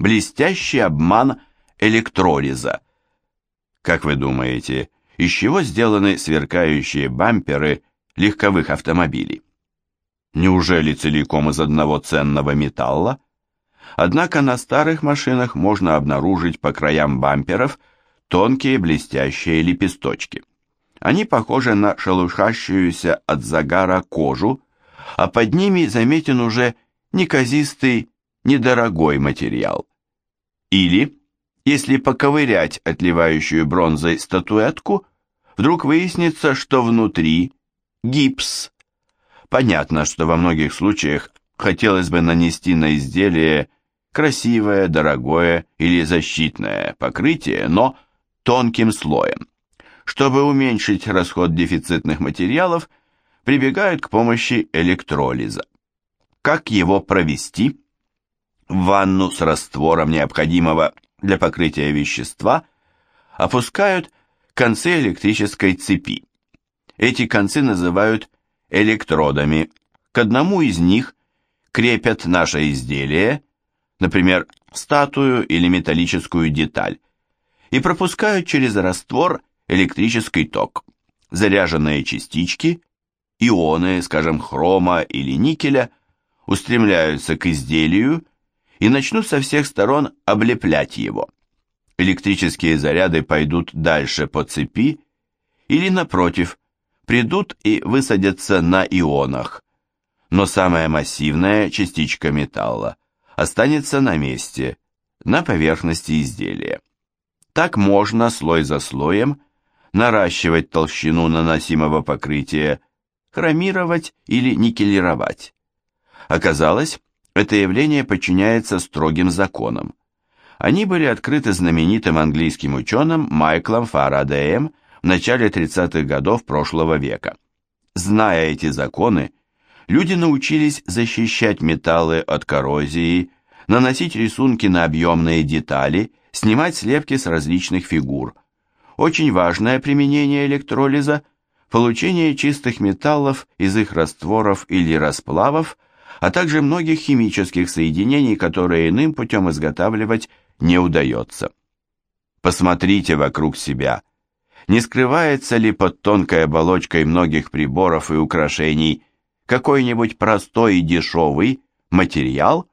блестящий обман электролиза. Как вы думаете, из чего сделаны сверкающие бамперы легковых автомобилей? Неужели целиком из одного ценного металла? Однако на старых машинах можно обнаружить по краям бамперов тонкие блестящие лепесточки. Они похожи на шелушащуюся от загара кожу, а под ними заметен уже неказистый, недорогой материал. Или, если поковырять отливающую бронзой статуэтку, вдруг выяснится, что внутри гипс. Понятно, что во многих случаях хотелось бы нанести на изделие красивое, дорогое или защитное покрытие, но тонким слоем. Чтобы уменьшить расход дефицитных материалов, прибегают к помощи электролиза. Как его провести? В ванну с раствором необходимого для покрытия вещества опускают концы электрической цепи. Эти концы называют электродами. К одному из них крепят наше изделие, например, статую или металлическую деталь, и пропускают через раствор электрический ток. Заряженные частички, ионы, скажем, хрома или никеля, устремляются к изделию и начнут со всех сторон облеплять его. Электрические заряды пойдут дальше по цепи или, напротив, придут и высадятся на ионах. Но самая массивная частичка металла останется на месте, на поверхности изделия. Так можно слой за слоем наращивать толщину наносимого покрытия, хромировать или никелировать. Оказалось, это явление подчиняется строгим законам. Они были открыты знаменитым английским ученым Майклом Фарадеем в начале 30-х годов прошлого века. Зная эти законы, люди научились защищать металлы от коррозии, наносить рисунки на объемные детали, снимать слепки с различных фигур. Очень важное применение электролиза – получение чистых металлов из их растворов или расплавов, а также многих химических соединений, которые иным путем изготавливать не удается. Посмотрите вокруг себя. Не скрывается ли под тонкой оболочкой многих приборов и украшений какой-нибудь простой и дешевый материал,